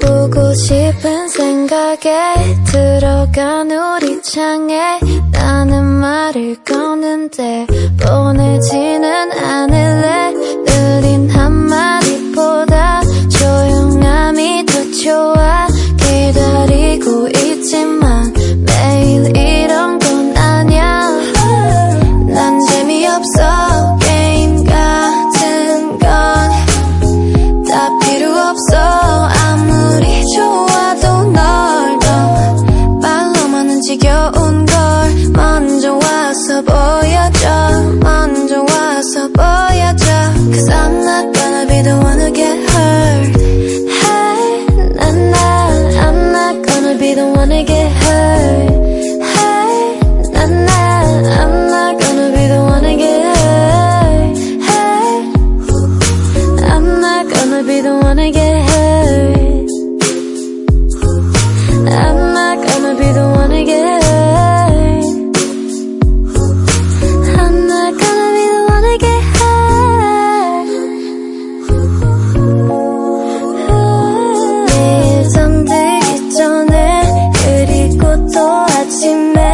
보고 싶은 생각에 들어간 우리 창에 나는 말을 Cause I'm not gonna be the one who get hurt. Hey, nah, nah I'm not gonna be the one who get hurt. Hey, nah, nah I'm not gonna be the one who get hurt. Hey, I'm not gonna be the one who get hurt. 같이 내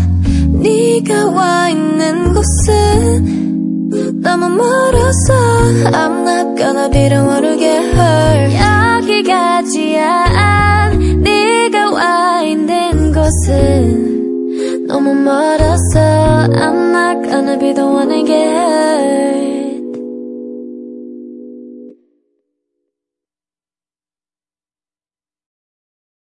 네가 와 있는 곳은 너무 멀어서 I'm not gonna be the one who get hurt 여기까지야 네가 와 있는 곳은 너무 멀어서 I'm not gonna be the one who get hurt